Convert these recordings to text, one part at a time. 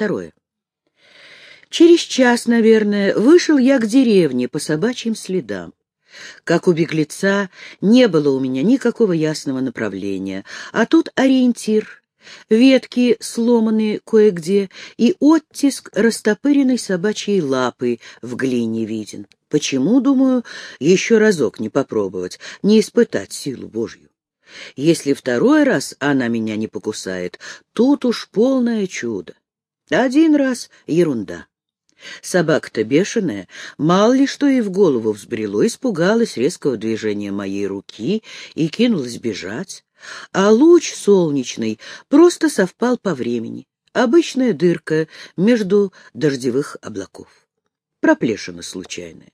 второе. Через час, наверное, вышел я к деревне по собачьим следам. Как у беглеца, не было у меня никакого ясного направления, а тут ориентир. Ветки сломанные кое-где, и оттиск растопыренной собачьей лапы в глине виден. Почему, думаю, еще разок не попробовать, не испытать силу Божью? Если второй раз она меня не покусает, тут уж полное чудо. Один раз — ерунда. Собака-то бешеная, мало ли что ей в голову взбрело, испугалась резкого движения моей руки и кинулась бежать. А луч солнечный просто совпал по времени. Обычная дырка между дождевых облаков. Проплешина случайная.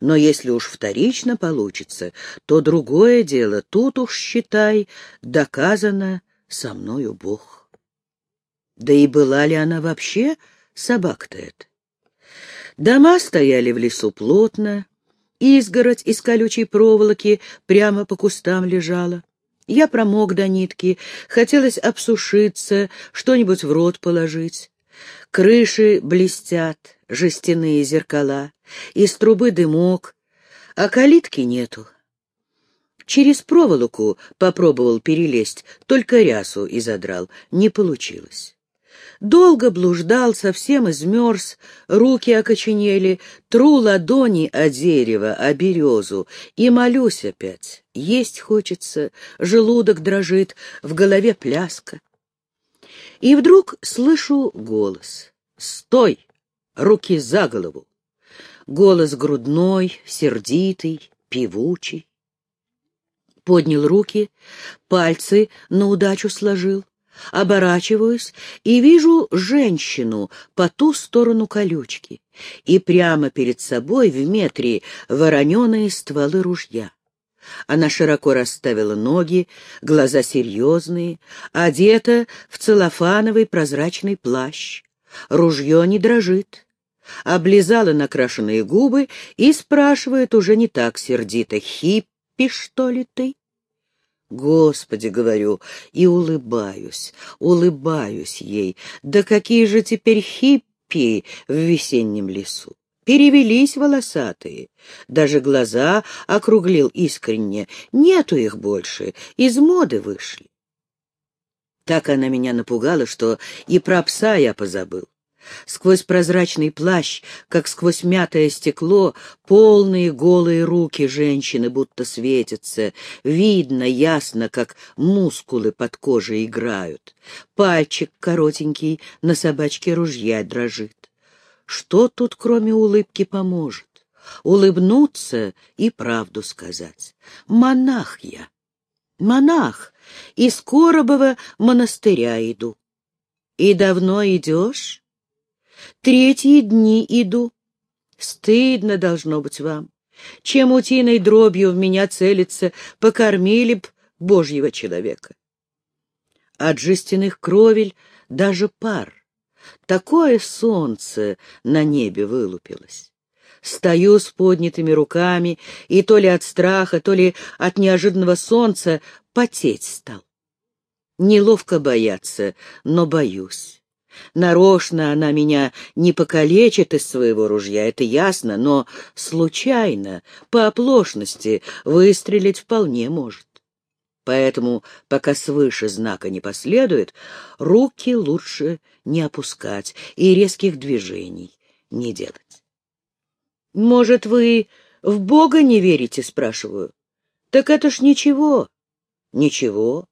Но если уж вторично получится, то другое дело, тут уж, считай, доказано со мною Бог. Да и была ли она вообще собак-то это? Дома стояли в лесу плотно, изгородь из колючей проволоки прямо по кустам лежала. Я промок до нитки, хотелось обсушиться, что-нибудь в рот положить. Крыши блестят, жестяные зеркала, из трубы дымок, а калитки нету. Через проволоку попробовал перелезть, только рясу изодрал, не получилось. Долго блуждал, совсем измерз, руки окоченели, тру ладони о дерево, о березу, и молюсь опять. Есть хочется, желудок дрожит, в голове пляска. И вдруг слышу голос. «Стой! Руки за голову!» Голос грудной, сердитый, певучий. Поднял руки, пальцы на удачу сложил. Оборачиваюсь и вижу женщину по ту сторону колючки, и прямо перед собой в метре вороненые стволы ружья. Она широко расставила ноги, глаза серьезные, одета в целлофановый прозрачный плащ. Ружье не дрожит. Облизала накрашенные губы и спрашивает уже не так сердито, «Хиппи, что ли ты?» Господи, говорю, и улыбаюсь, улыбаюсь ей. Да какие же теперь хиппи в весеннем лесу! Перевелись волосатые. Даже глаза округлил искренне. Нету их больше, из моды вышли. Так она меня напугала, что и про пса я позабыл. Сквозь прозрачный плащ, как сквозь мятое стекло, полные голые руки женщины будто светятся. Видно ясно, как мускулы под кожей играют. Пальчик коротенький на собачке ружья дрожит. Что тут, кроме улыбки, поможет? Улыбнуться и правду сказать. Монах я. Монах. Из Коробова монастыря иду. И давно идешь? Третьи дни иду. Стыдно должно быть вам. Чем утиной дробью в меня целится, покормили б божьего человека. От жестяных кровель даже пар. Такое солнце на небе вылупилось. Стою с поднятыми руками, и то ли от страха, то ли от неожиданного солнца потеть стал. Неловко бояться, но боюсь. Нарочно она меня не покалечит из своего ружья, это ясно, но случайно, по оплошности, выстрелить вполне может. Поэтому, пока свыше знака не последует, руки лучше не опускать и резких движений не делать. «Может, вы в Бога не верите?» — спрашиваю. «Так это ж ничего». «Ничего.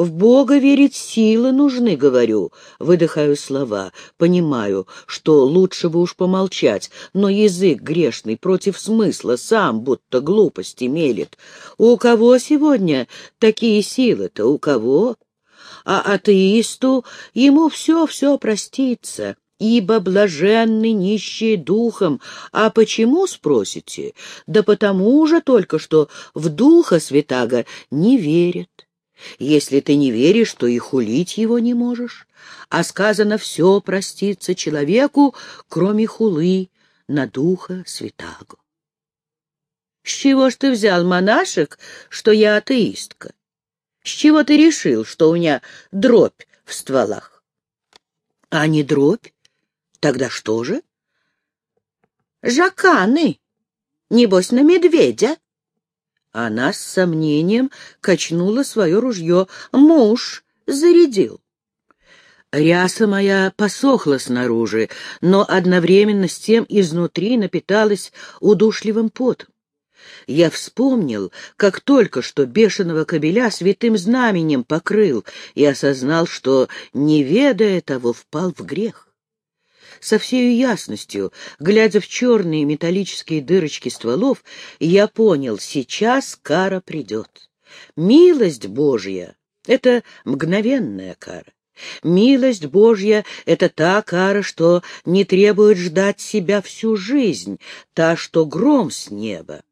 В Бога верить силы нужны, говорю, выдыхаю слова, понимаю, что лучше бы уж помолчать, но язык грешный против смысла сам будто глупости мелет. У кого сегодня такие силы-то, у кого? А атеисту ему все-все простится, ибо блаженны нищие духом. А почему, спросите? Да потому же только что в Духа Святаго не верят. Если ты не веришь, то и хулить его не можешь. А сказано все проститься человеку, кроме хулы на духа святаго. С чего ж ты взял, монашек, что я атеистка? С чего ты решил, что у меня дробь в стволах? А не дробь? Тогда что же? Жаканы. Небось, на медведя. Она с сомнением качнула свое ружье. Муж зарядил. Ряса моя посохла снаружи, но одновременно с тем изнутри напиталась удушливым потом. Я вспомнил, как только что бешеного кобеля святым знаменем покрыл и осознал, что, не ведая того, впал в грех. Со всей ясностью, глядя в черные металлические дырочки стволов, я понял, сейчас кара придет. Милость Божья — это мгновенная кара. Милость Божья — это та кара, что не требует ждать себя всю жизнь, та, что гром с неба.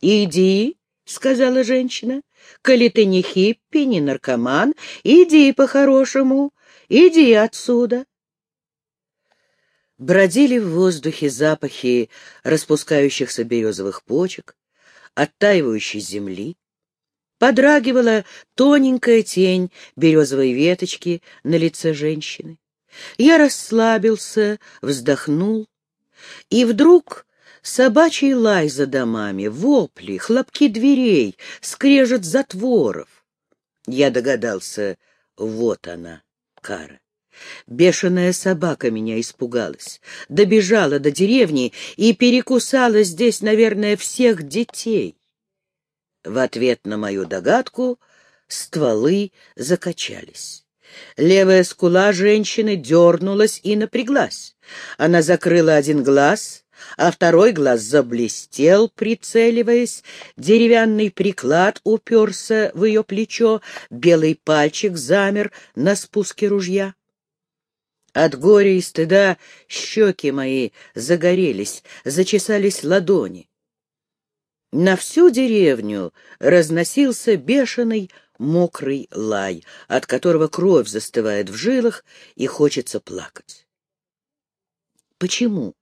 «Иди», — сказала женщина, — «коли ты не хиппи, не наркоман, иди по-хорошему, иди отсюда». Бродили в воздухе запахи распускающихся березовых почек, оттаивающей земли. Подрагивала тоненькая тень березовой веточки на лице женщины. Я расслабился, вздохнул, и вдруг собачий лай за домами, вопли, хлопки дверей, скрежет затворов. Я догадался, вот она, кара. Бешеная собака меня испугалась, добежала до деревни и перекусала здесь, наверное, всех детей. В ответ на мою догадку стволы закачались. Левая скула женщины дернулась и напряглась. Она закрыла один глаз, а второй глаз заблестел, прицеливаясь. Деревянный приклад уперся в ее плечо, белый пальчик замер на спуске ружья. От горя и стыда щеки мои загорелись, зачесались ладони. На всю деревню разносился бешеный мокрый лай, от которого кровь застывает в жилах и хочется плакать. Почему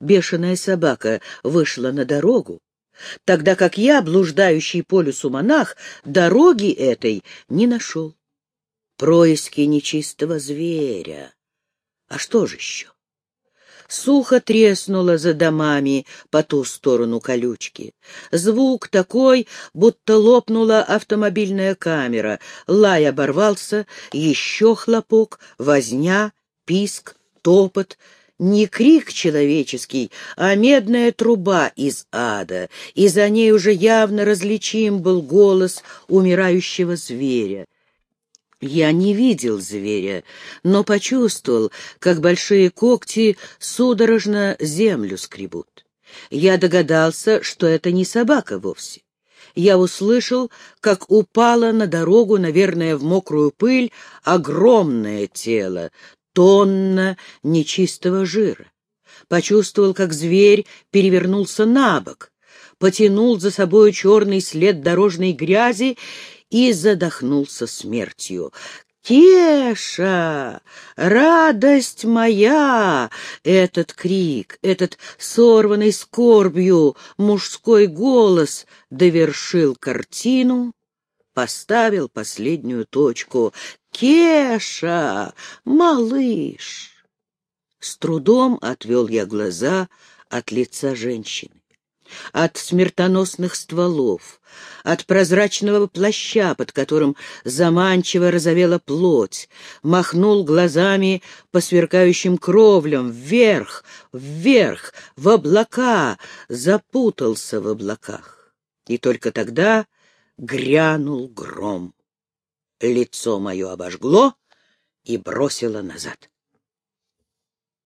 бешеная собака вышла на дорогу, тогда как я, блуждающий по лесу монах, дороги этой не нашел? Происки нечистого зверя. А что же еще? Сухо треснуло за домами по ту сторону колючки. Звук такой, будто лопнула автомобильная камера. Лай оборвался, еще хлопок, возня, писк, топот. Не крик человеческий, а медная труба из ада, и за ней уже явно различим был голос умирающего зверя. Я не видел зверя, но почувствовал, как большие когти судорожно землю скребут. Я догадался, что это не собака вовсе. Я услышал, как упало на дорогу, наверное, в мокрую пыль, огромное тело, тонна нечистого жира. Почувствовал, как зверь перевернулся на бок, потянул за собой черный след дорожной грязи и задохнулся смертью. «Кеша! Радость моя!» Этот крик, этот сорванный скорбью мужской голос довершил картину, поставил последнюю точку. «Кеша! Малыш!» С трудом отвел я глаза от лица женщины от смертоносных стволов, от прозрачного плаща, под которым заманчиво разовела плоть, махнул глазами по сверкающим кровлям, вверх, вверх, в облака, запутался в облаках. И только тогда грянул гром. Лицо мое обожгло и бросило назад.